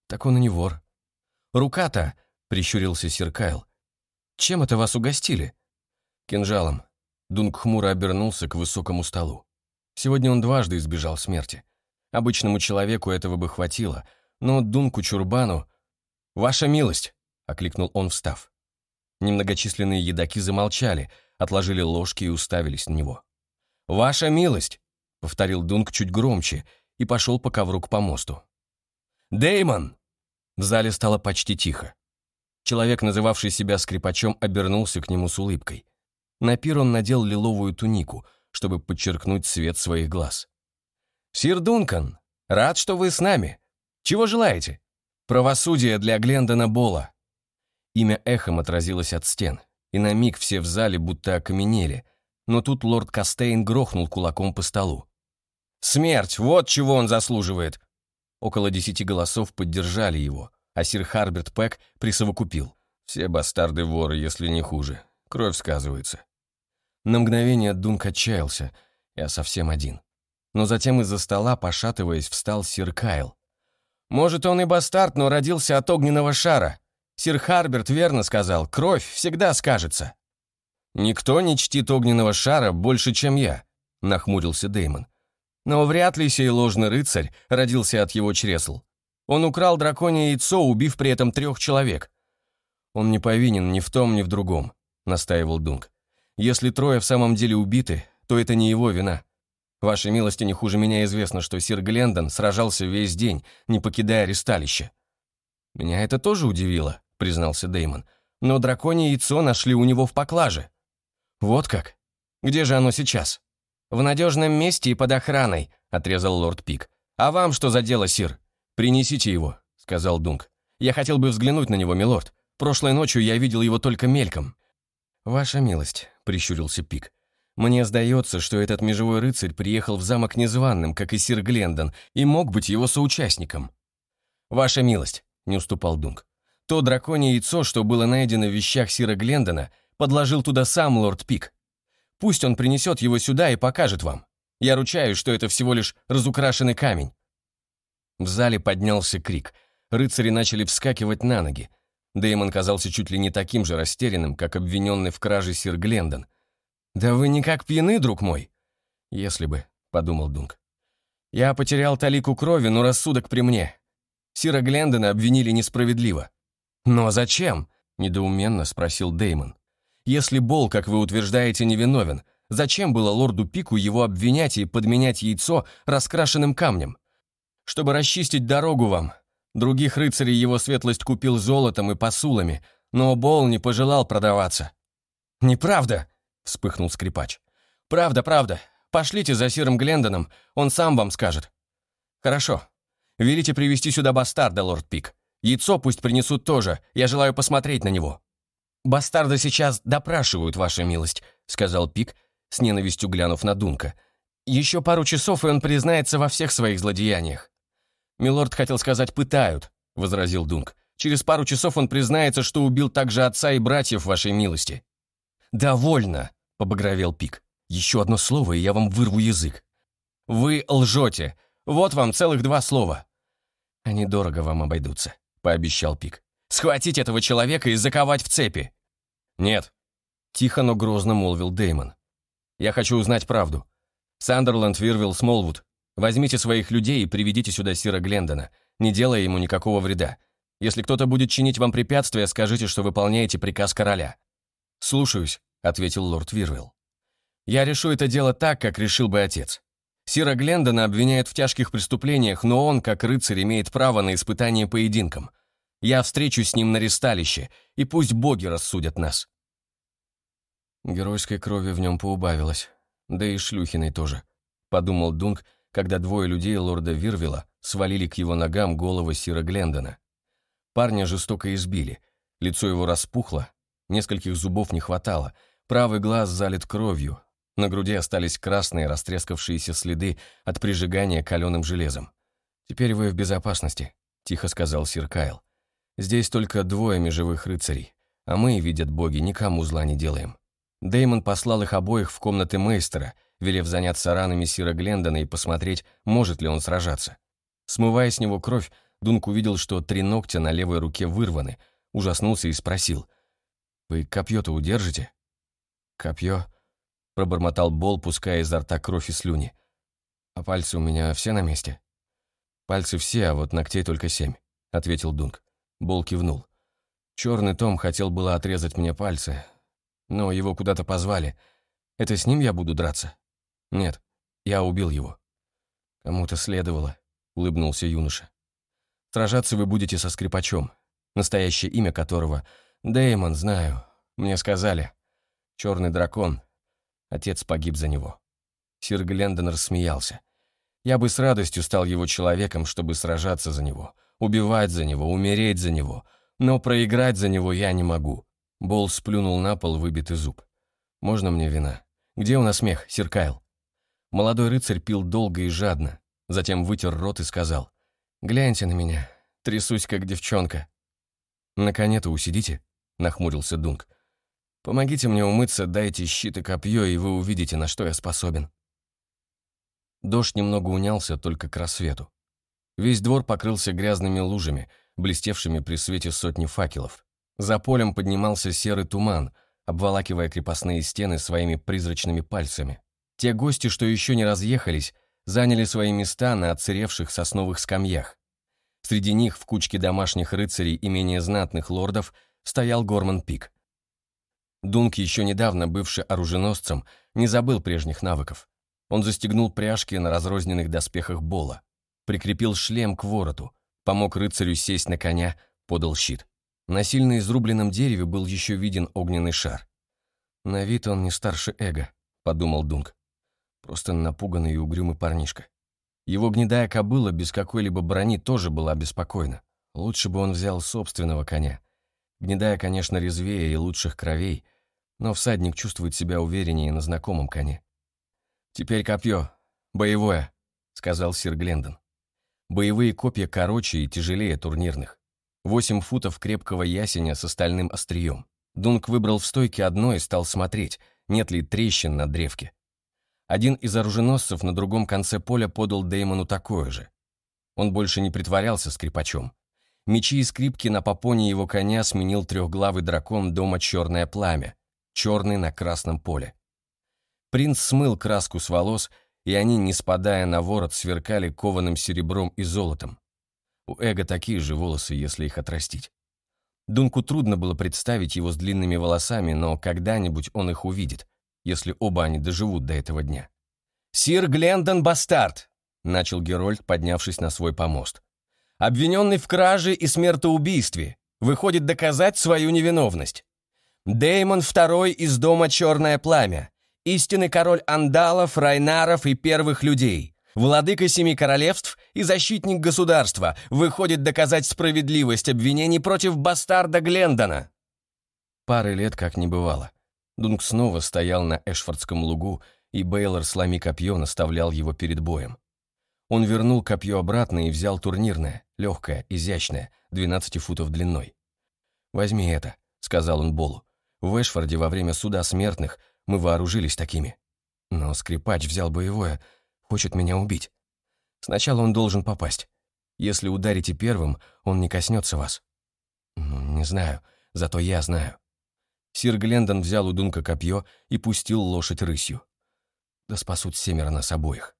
«Так он и не вор». «Рука-то», — прищурился сир Кайл. «Чем это вас угостили?» «Кинжалом». Дунк хмуро обернулся к высокому столу. Сегодня он дважды избежал смерти. Обычному человеку этого бы хватило, но Дунку Чурбану... «Ваша милость!» — окликнул он, встав. Немногочисленные едоки замолчали, отложили ложки и уставились на него. «Ваша милость!» — повторил Дунк чуть громче и пошел по ковру к помосту. Деймон! В зале стало почти тихо. Человек, называвший себя скрипачом, обернулся к нему с улыбкой. На пир он надел лиловую тунику, чтобы подчеркнуть цвет своих глаз. «Сир Дункан, рад, что вы с нами. Чего желаете?» «Правосудие для Глендона Бола». Имя эхом отразилось от стен, и на миг все в зале будто окаменели, но тут лорд Кастейн грохнул кулаком по столу. «Смерть! Вот чего он заслуживает!» Около десяти голосов поддержали его, а сир Харберт Пэк присовокупил. «Все бастарды воры, если не хуже. Кровь сказывается». На мгновение Дунк отчаялся, я совсем один. Но затем из-за стола, пошатываясь, встал сир Кайл. «Может, он и бастард, но родился от огненного шара. Сир Харберт верно сказал, кровь всегда скажется». «Никто не чтит огненного шара больше, чем я», — нахмурился Деймон. «Но вряд ли сей ложный рыцарь родился от его чресл. Он украл драконье яйцо, убив при этом трех человек». «Он не повинен ни в том, ни в другом», — настаивал Дунк. «Если трое в самом деле убиты, то это не его вина. Вашей милости не хуже меня известно, что сир Глендон сражался весь день, не покидая ресталище». «Меня это тоже удивило», — признался Деймон. «Но драконье яйцо нашли у него в поклаже». «Вот как? Где же оно сейчас?» «В надежном месте и под охраной», — отрезал лорд Пик. «А вам что за дело, сир?» «Принесите его», — сказал Дунк. «Я хотел бы взглянуть на него, милорд. Прошлой ночью я видел его только мельком». «Ваша милость», — прищурился Пик. «Мне сдается, что этот межевой рыцарь приехал в замок незваным, как и сир Глендон, и мог быть его соучастником». «Ваша милость», — не уступал Дунк. «То драконье яйцо, что было найдено в вещах сира Глендона, подложил туда сам лорд Пик. Пусть он принесет его сюда и покажет вам. Я ручаюсь, что это всего лишь разукрашенный камень». В зале поднялся крик. Рыцари начали вскакивать на ноги. Дэймон казался чуть ли не таким же растерянным, как обвиненный в краже сир Глендон. «Да вы никак пьяны, друг мой!» «Если бы», — подумал Дунк. «Я потерял талику крови, но рассудок при мне. Сира Глендона обвинили несправедливо». «Но зачем?» — недоуменно спросил Дэймон. Если Бол, как вы утверждаете, невиновен, зачем было лорду Пику его обвинять и подменять яйцо раскрашенным камнем? Чтобы расчистить дорогу вам. Других рыцарей его светлость купил золотом и посулами, но Бол не пожелал продаваться. «Неправда!» — вспыхнул скрипач. «Правда, правда. Пошлите за сиром Глендоном, он сам вам скажет». «Хорошо. Велите привести сюда бастарда, лорд Пик. Яйцо пусть принесут тоже, я желаю посмотреть на него». «Бастарда сейчас допрашивают, ваша милость», — сказал Пик, с ненавистью глянув на Дунка. «Еще пару часов, и он признается во всех своих злодеяниях». «Милорд хотел сказать, пытают», — возразил Дунк. «Через пару часов он признается, что убил также отца и братьев вашей милости». «Довольно», — побагровел Пик. «Еще одно слово, и я вам вырву язык». «Вы лжете. Вот вам целых два слова». «Они дорого вам обойдутся», — пообещал Пик. «Схватить этого человека и заковать в цепи». «Нет», — тихо, но грозно молвил Деймон. «Я хочу узнать правду. Сандерленд, Вирвилл, Смолвуд, возьмите своих людей и приведите сюда Сира Глендона, не делая ему никакого вреда. Если кто-то будет чинить вам препятствия, скажите, что выполняете приказ короля». «Слушаюсь», — ответил лорд Вирвилл. Я решу это дело так, как решил бы отец. Сира Глендона обвиняют в тяжких преступлениях, но он, как рыцарь, имеет право на испытание поединком. Я встречусь с ним на ресталище, и пусть боги рассудят нас». Геройской крови в нем поубавилось, да и шлюхиной тоже, подумал Дунк, когда двое людей лорда Вирвила свалили к его ногам головы Сира Глендона. Парня жестоко избили, лицо его распухло, нескольких зубов не хватало, правый глаз залит кровью, на груди остались красные растрескавшиеся следы от прижигания каленым железом. «Теперь вы в безопасности», — тихо сказал сир Кайл. «Здесь только двое межевых рыцарей, а мы, видят боги, никому зла не делаем». Деймон послал их обоих в комнаты мейстера, велев заняться ранами сира Глендона и посмотреть, может ли он сражаться. Смывая с него кровь, Дунк увидел, что три ногтя на левой руке вырваны, ужаснулся и спросил. «Вы копье-то удержите?» «Копье?» пробормотал Бол, пуская изо рта кровь и слюни. «А пальцы у меня все на месте?» «Пальцы все, а вот ногтей только семь», — ответил Дунк. Бол кивнул. «Черный Том хотел было отрезать мне пальцы, но его куда-то позвали. Это с ним я буду драться?» «Нет, я убил его». «Кому-то следовало», — улыбнулся юноша. «Сражаться вы будете со скрипачом, настоящее имя которого — Дэймон, знаю, мне сказали. Черный дракон, Отец погиб за него. Сир Глендон рассмеялся. Я бы с радостью стал его человеком, чтобы сражаться за него, убивать за него, умереть за него, но проиграть за него я не могу. Бол сплюнул на пол выбитый зуб. «Можно мне вина? Где у нас смех, сир Кайл?» Молодой рыцарь пил долго и жадно, затем вытер рот и сказал. «Гляньте на меня, трясусь, как девчонка». «На коне-то усидите», — нахмурился Дунк. Помогите мне умыться, дайте щит и копье, и вы увидите, на что я способен». Дождь немного унялся только к рассвету. Весь двор покрылся грязными лужами, блестевшими при свете сотни факелов. За полем поднимался серый туман, обволакивая крепостные стены своими призрачными пальцами. Те гости, что еще не разъехались, заняли свои места на отсыревших сосновых скамьях. Среди них, в кучке домашних рыцарей и менее знатных лордов, стоял Горман Пик. Дунк, еще недавно бывший оруженосцем, не забыл прежних навыков. Он застегнул пряжки на разрозненных доспехах Бола, прикрепил шлем к вороту, помог рыцарю сесть на коня, подал щит. На сильно изрубленном дереве был еще виден огненный шар. «На вид он не старше эго», — подумал Дунк. Просто напуганный и угрюмый парнишка. Его гнедая кобыла без какой-либо брони тоже была беспокойна. Лучше бы он взял собственного коня. Гнедая, конечно, резвее и лучших кровей — но всадник чувствует себя увереннее на знакомом коне. «Теперь копье. Боевое», — сказал сир Глендон. Боевые копья короче и тяжелее турнирных. Восемь футов крепкого ясеня с остальным острием. Дунк выбрал в стойке одно и стал смотреть, нет ли трещин на древке. Один из оруженосцев на другом конце поля подал Деймону такое же. Он больше не притворялся скрипачом. Мечи и скрипки на попоне его коня сменил трехглавый дракон дома «Черное пламя», черный на красном поле. Принц смыл краску с волос, и они, не спадая на ворот, сверкали кованым серебром и золотом. У Эго такие же волосы, если их отрастить. Дунку трудно было представить его с длинными волосами, но когда-нибудь он их увидит, если оба они доживут до этого дня. «Сир Глендон Бастард!» — начал Герольд, поднявшись на свой помост. «Обвиненный в краже и смертоубийстве, выходит доказать свою невиновность. Деймон II из дома «Черное пламя», истинный король андалов, райнаров и первых людей, владыка семи королевств и защитник государства, выходит доказать справедливость обвинений против бастарда Глендона. Пары лет как не бывало. Дунк снова стоял на Эшфордском лугу, и Бейлор, сломи копье, наставлял его перед боем. Он вернул копье обратно и взял турнирное, легкое, изящное, 12 футов длиной. «Возьми это», — сказал он Болу. В Эшфорде во время суда смертных мы вооружились такими. Но скрипач взял боевое, хочет меня убить. Сначала он должен попасть. Если ударите первым, он не коснется вас. Ну, не знаю, зато я знаю. Сир Глендон взял у Дунка копье и пустил лошадь рысью. Да спасут семеро нас обоих.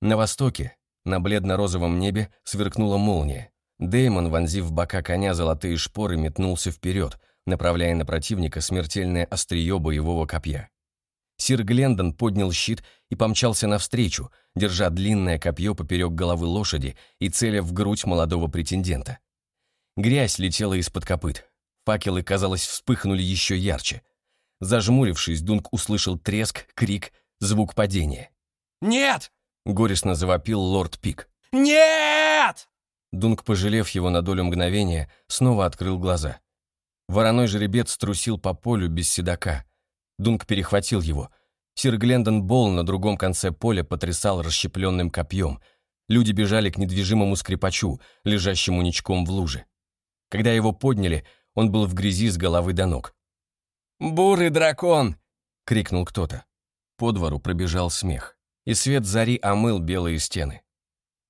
На востоке, на бледно-розовом небе, сверкнула молния. Деймон, вонзив в бока коня золотые шпоры, метнулся вперед, направляя на противника смертельное острие боевого копья. Сир Глендон поднял щит и помчался навстречу, держа длинное копье поперек головы лошади и целя в грудь молодого претендента. Грязь летела из-под копыт. Факелы, казалось, вспыхнули еще ярче. Зажмурившись, Дунк услышал треск, крик, звук падения. «Нет!» — горестно завопил лорд Пик. «Нет!» Дунк, пожалев его на долю мгновения, снова открыл глаза. Вороной жеребец струсил по полю без седока. Дунк перехватил его. Сир Глендон Болл на другом конце поля потрясал расщепленным копьем. Люди бежали к недвижимому скрипачу, лежащему ничком в луже. Когда его подняли, он был в грязи с головы до ног. «Бурый дракон!» — крикнул кто-то. По двору пробежал смех, и свет зари омыл белые стены.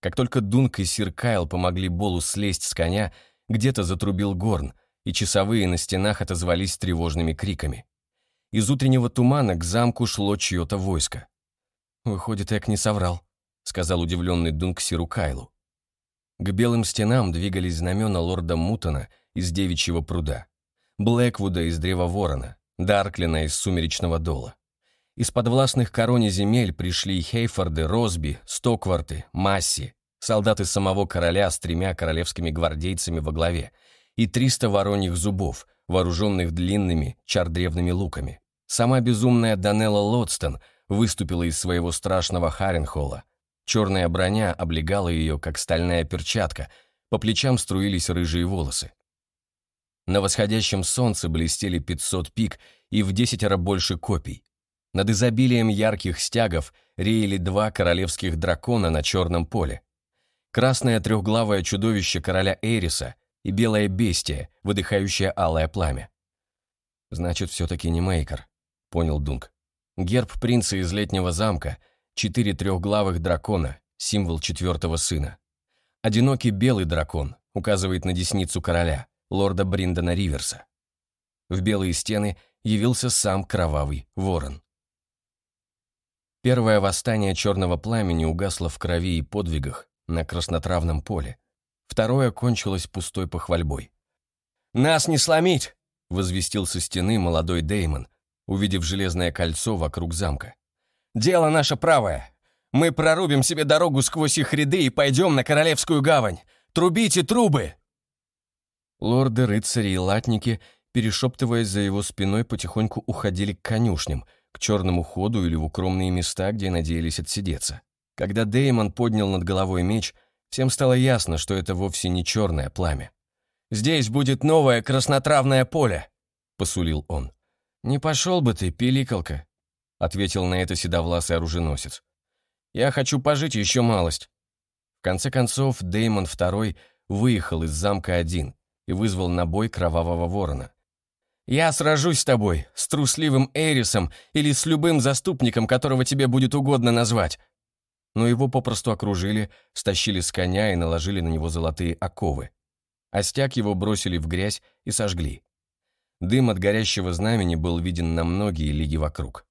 Как только Дунк и сир Кайл помогли Болу слезть с коня, где-то затрубил горн, и часовые на стенах отозвались тревожными криками. Из утреннего тумана к замку шло чье-то войско. «Выходит, Эк не соврал», — сказал удивленный Дунк сиру Кайлу. К белым стенам двигались знамена лорда Мутона из Девичьего пруда, Блэквуда из Древа Ворона, Дарклина из Сумеречного Дола. Из подвластных короне земель пришли Хейфорды, Росби, Стокварты, Масси, солдаты самого короля с тремя королевскими гвардейцами во главе, и триста вороньих зубов, вооруженных длинными чардревными луками. Сама безумная Данелла Лотстон выступила из своего страшного Харенхола. Черная броня облегала ее, как стальная перчатка, по плечам струились рыжие волосы. На восходящем солнце блестели 500 пик и в десятеро больше копий. Над изобилием ярких стягов реяли два королевских дракона на черном поле. Красное трехглавое чудовище короля Эриса и белое бестие, выдыхающее алое пламя. «Значит, все-таки не Мейкер», — понял Дунк. Герб принца из летнего замка, четыре трехглавых дракона, символ четвертого сына. Одинокий белый дракон указывает на десницу короля, лорда Бриндона Риверса. В белые стены явился сам кровавый ворон. Первое восстание черного пламени угасло в крови и подвигах на краснотравном поле. Второе кончилось пустой похвальбой. «Нас не сломить!» — возвестил со стены молодой Деймон, увидев железное кольцо вокруг замка. «Дело наше правое. Мы прорубим себе дорогу сквозь их ряды и пойдем на Королевскую гавань. Трубите трубы!» Лорды, рыцари и латники, перешептываясь за его спиной, потихоньку уходили к конюшням — к черному ходу или в укромные места, где надеялись отсидеться. Когда Деймон поднял над головой меч, всем стало ясно, что это вовсе не черное пламя. «Здесь будет новое краснотравное поле», — посулил он. «Не пошел бы ты, пиликалка», — ответил на это седовласый оруженосец. «Я хочу пожить еще малость». В конце концов, Деймон II выехал из замка один и вызвал на бой кровавого ворона. Я сражусь с тобой, с трусливым Эрисом или с любым заступником, которого тебе будет угодно назвать». Но его попросту окружили, стащили с коня и наложили на него золотые оковы. Остяк его бросили в грязь и сожгли. Дым от горящего знамени был виден на многие лиги вокруг.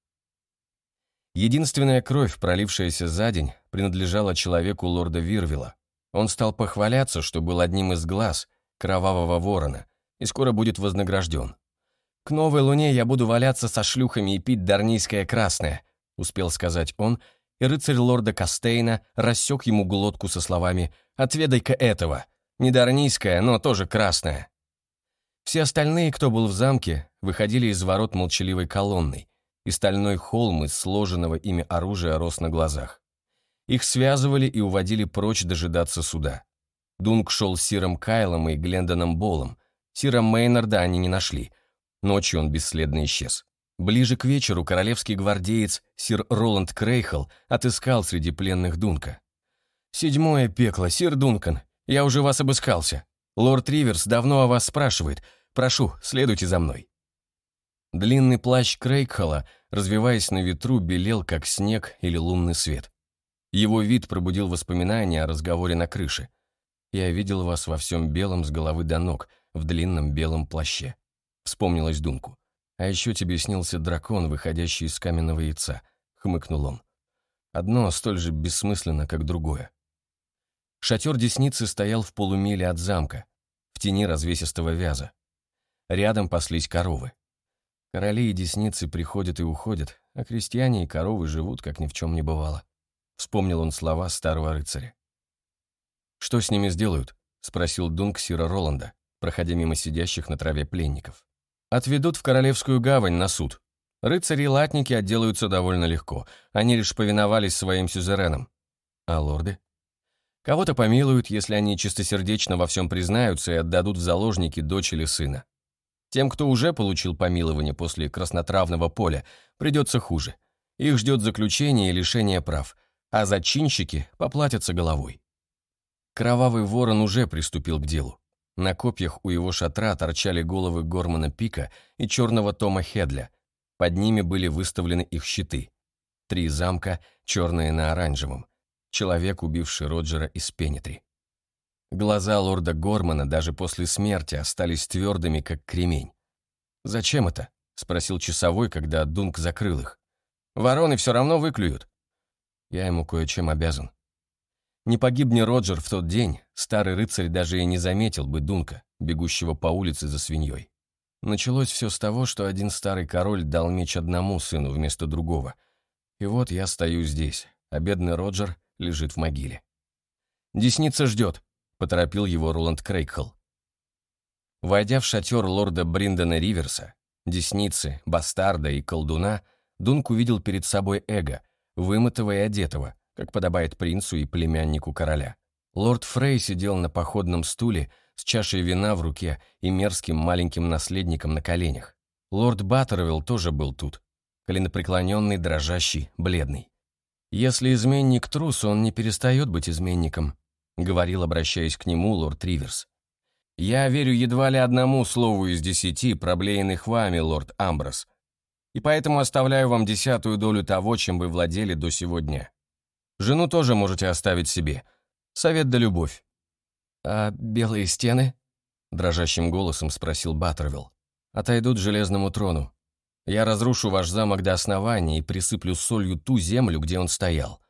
Единственная кровь, пролившаяся за день, принадлежала человеку лорда Вирвила. Он стал похваляться, что был одним из глаз кровавого ворона и скоро будет вознагражден. «К новой луне я буду валяться со шлюхами и пить дарнийское красное», успел сказать он, и рыцарь лорда Кастейна рассек ему глотку со словами «Отведай-ка этого, не дарнийское, но тоже красное». Все остальные, кто был в замке, выходили из ворот молчаливой колонной, и стальной холм из сложенного ими оружия рос на глазах. Их связывали и уводили прочь дожидаться суда. Дунк шел с Сиром Кайлом и Глендоном Болом. Сира Мейнарда они не нашли, Ночью он бесследно исчез. Ближе к вечеру королевский гвардеец сир Роланд Крейхл отыскал среди пленных Дунка. «Седьмое пекло, сир Дункан, я уже вас обыскался. Лорд Риверс давно о вас спрашивает. Прошу, следуйте за мной». Длинный плащ Крейгхола, развиваясь на ветру, белел, как снег или лунный свет. Его вид пробудил воспоминания о разговоре на крыше. «Я видел вас во всем белом с головы до ног, в длинном белом плаще вспомнилось Дунку. «А еще тебе снился дракон, выходящий из каменного яйца», — хмыкнул он. «Одно столь же бессмысленно, как другое». Шатер десницы стоял в полумиле от замка, в тени развесистого вяза. Рядом паслись коровы. Короли и десницы приходят и уходят, а крестьяне и коровы живут, как ни в чем не бывало. Вспомнил он слова старого рыцаря. «Что с ними сделают?» — спросил Дунк Сира Роланда, проходя мимо сидящих на траве пленников. «Отведут в Королевскую гавань на суд. Рыцари и латники отделаются довольно легко. Они лишь повиновались своим сюзеренам. А лорды? Кого-то помилуют, если они чистосердечно во всем признаются и отдадут в заложники дочь или сына. Тем, кто уже получил помилование после краснотравного поля, придется хуже. Их ждет заключение и лишение прав, а зачинщики поплатятся головой. Кровавый ворон уже приступил к делу. На копьях у его шатра торчали головы Гормана Пика и черного Тома Хедля. Под ними были выставлены их щиты. Три замка, черные на оранжевом. Человек, убивший Роджера из Пенетри. Глаза лорда Гормана даже после смерти остались твердыми, как кремень. «Зачем это?» — спросил часовой, когда Дунк закрыл их. «Вороны все равно выклюют». Я ему кое-чем обязан. Не погибни Роджер в тот день, старый рыцарь даже и не заметил бы Дунка, бегущего по улице за свиньей. Началось все с того, что один старый король дал меч одному сыну вместо другого. И вот я стою здесь, а бедный Роджер лежит в могиле. «Десница ждет», — поторопил его Роланд Крейгхолл. Войдя в шатер лорда Бриндона Риверса, Десницы, Бастарда и Колдуна, Дунк увидел перед собой эго, вымытого и одетого, как подобает принцу и племяннику короля. Лорд Фрей сидел на походном стуле с чашей вина в руке и мерзким маленьким наследником на коленях. Лорд Баттервилл тоже был тут, коленопреклоненный, дрожащий, бледный. «Если изменник трус, он не перестает быть изменником», говорил, обращаясь к нему, лорд Риверс. «Я верю едва ли одному слову из десяти, проблеянных вами, лорд Амброс, и поэтому оставляю вам десятую долю того, чем вы владели до сегодня. Жену тоже можете оставить себе. Совет да любовь». «А белые стены?» — дрожащим голосом спросил Баттервилл. «Отойдут железному трону. Я разрушу ваш замок до основания и присыплю солью ту землю, где он стоял.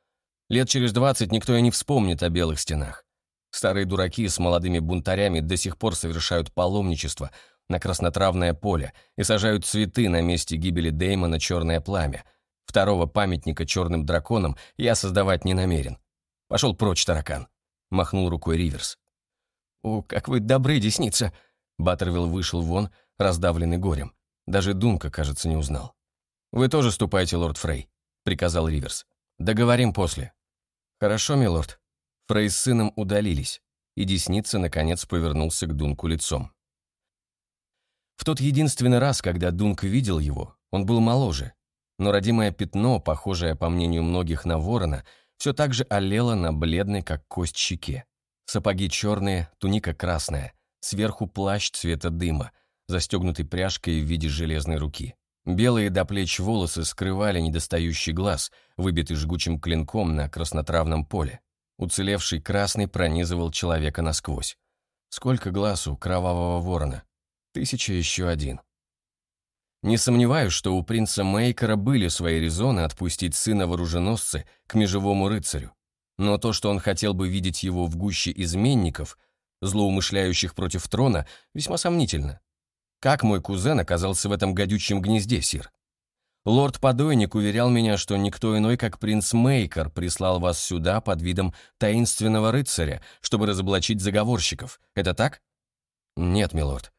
Лет через двадцать никто и не вспомнит о белых стенах. Старые дураки с молодыми бунтарями до сих пор совершают паломничество на краснотравное поле и сажают цветы на месте гибели Деймона «Черное пламя». Второго памятника черным драконам я создавать не намерен. Пошел прочь, таракан. Махнул рукой Риверс. «О, как вы добры, десница!» Баттервилл вышел вон, раздавленный горем. Даже Дунка, кажется, не узнал. «Вы тоже ступайте, лорд Фрей», — приказал Риверс. «Договорим после». «Хорошо, милорд». Фрей с сыном удалились, и Десница, наконец, повернулся к Дунку лицом. В тот единственный раз, когда Дунк видел его, он был моложе, но родимое пятно, похожее, по мнению многих, на ворона, все так же олело на бледной, как кость щеке. Сапоги черные, туника красная, сверху плащ цвета дыма, застегнутый пряжкой в виде железной руки. Белые до плеч волосы скрывали недостающий глаз, выбитый жгучим клинком на краснотравном поле. Уцелевший красный пронизывал человека насквозь. Сколько глаз у кровавого ворона? Тысяча еще один. Не сомневаюсь, что у принца Мейкера были свои резоны отпустить сына вооруженосца к межевому рыцарю. Но то, что он хотел бы видеть его в гуще изменников, злоумышляющих против трона, весьма сомнительно. Как мой кузен оказался в этом гадючем гнезде, сир? Лорд-подойник уверял меня, что никто иной, как принц Мейкер, прислал вас сюда под видом таинственного рыцаря, чтобы разоблачить заговорщиков. Это так? Нет, милорд.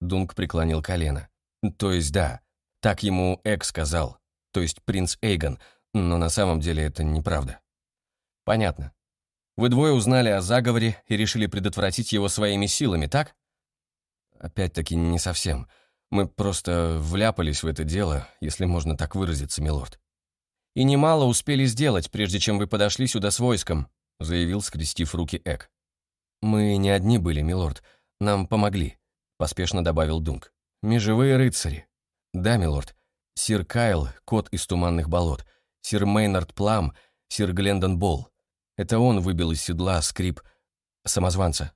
Дунк преклонил колено. То есть да, так ему Эк сказал, то есть принц Эйгон, но на самом деле это неправда. Понятно. Вы двое узнали о заговоре и решили предотвратить его своими силами, так? Опять-таки не совсем. Мы просто вляпались в это дело, если можно так выразиться, милорд. И немало успели сделать, прежде чем вы подошли сюда с войском, заявил, скрестив руки Эк. Мы не одни были, милорд. Нам помогли, поспешно добавил Дунк. Межевые рыцари. Да, милорд. Сир Кайл, кот из туманных болот, сир Мейнард Плам, сир Глендон Болл. Это он выбил из седла скрип самозванца.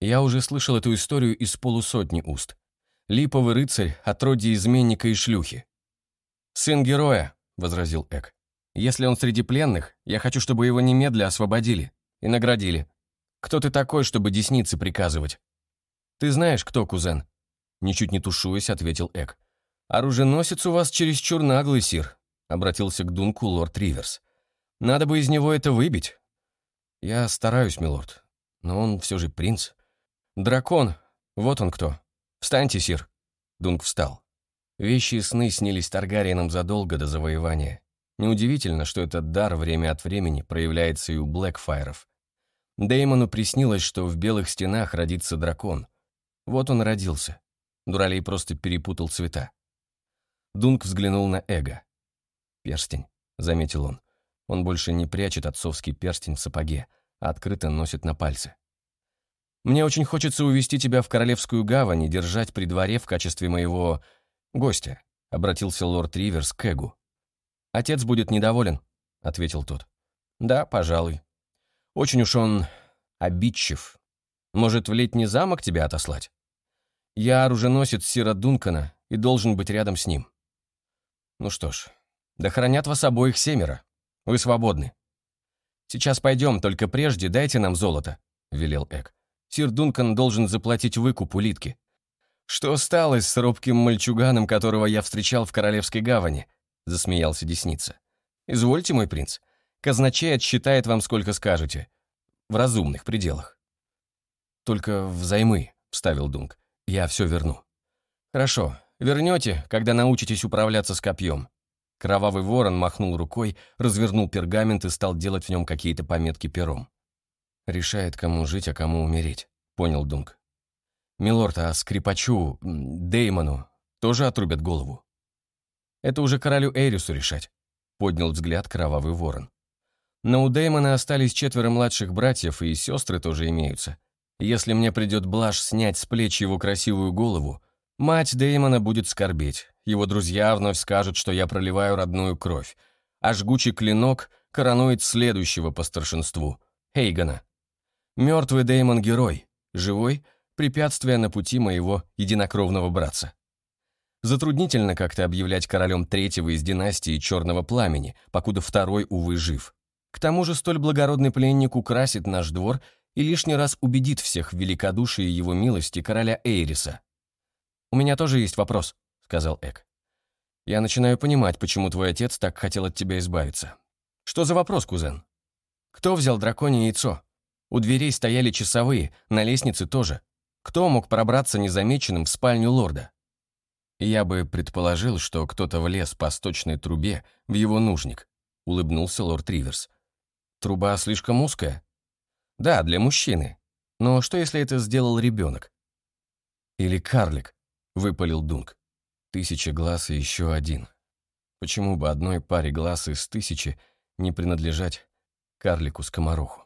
Я уже слышал эту историю из полусотни уст. Липовый рыцарь, отродье изменника и шлюхи. «Сын героя», — возразил Эк. «Если он среди пленных, я хочу, чтобы его немедля освободили и наградили. Кто ты такой, чтобы десницы приказывать?» «Ты знаешь, кто, кузен?» Ничуть не тушуясь, ответил Эк. «Оруженосец у вас чересчур наглый, сир. — обратился к Дунку лорд Риверс. «Надо бы из него это выбить». «Я стараюсь, милорд, но он все же принц». «Дракон, вот он кто. Встаньте, сир». Дунк встал. Вещи и сны снились Таргариенам задолго до завоевания. Неудивительно, что этот дар время от времени проявляется и у Блэкфайров. Деймону приснилось, что в белых стенах родится дракон. Вот он родился. Дуралей просто перепутал цвета. Дунк взглянул на Эго. «Перстень», — заметил он. Он больше не прячет отцовский перстень в сапоге, а открыто носит на пальце. «Мне очень хочется увести тебя в Королевскую гавань и держать при дворе в качестве моего... гостя», — обратился лорд Риверс к Эгу. «Отец будет недоволен», — ответил тот. «Да, пожалуй. Очень уж он обидчив. Может, в летний замок тебя отослать? Я оруженосец Сира Дункана и должен быть рядом с ним». «Ну что ж, да хранят вас обоих семеро. Вы свободны. Сейчас пойдем, только прежде дайте нам золото, велел Эк. Сир Дункан должен заплатить выкуп улитки. Что стало с робким мальчуганом, которого я встречал в Королевской гавани? Засмеялся Десница. Извольте, мой принц. Казначей отсчитает вам сколько скажете. В разумных пределах. Только взаймы, вставил Дунк. Я все верну. Хорошо, вернете, когда научитесь управляться с копьем. Кровавый ворон махнул рукой, развернул пергамент и стал делать в нем какие-то пометки пером. «Решает, кому жить, а кому умереть», — понял Дунк. «Милорд, а скрипачу, Деймону, тоже отрубят голову?» «Это уже королю Эрису решать», — поднял взгляд кровавый ворон. «Но у Деймона остались четверо младших братьев, и сестры тоже имеются. Если мне придет блажь снять с плеч его красивую голову, мать Деймона будет скорбеть, его друзья вновь скажут, что я проливаю родную кровь, а жгучий клинок коронует следующего по старшинству — Хейгана. Мертвый Деймон — герой, живой — препятствие на пути моего единокровного братца. Затруднительно как-то объявлять королем третьего из династии Черного Пламени, покуда второй, увы, жив. К тому же столь благородный пленник украсит наш двор и лишний раз убедит всех в великодушии его милости короля Эйриса. У меня тоже есть вопрос сказал Эк. «Я начинаю понимать, почему твой отец так хотел от тебя избавиться. Что за вопрос, кузен? Кто взял драконье яйцо? У дверей стояли часовые, на лестнице тоже. Кто мог пробраться незамеченным в спальню лорда? Я бы предположил, что кто-то влез по сточной трубе в его нужник, улыбнулся лорд Риверс. Труба слишком узкая? Да, для мужчины. Но что, если это сделал ребенок? Или карлик, выпалил Дунк. Тысяча глаз и еще один. Почему бы одной паре глаз из тысячи не принадлежать карлику-скомороху?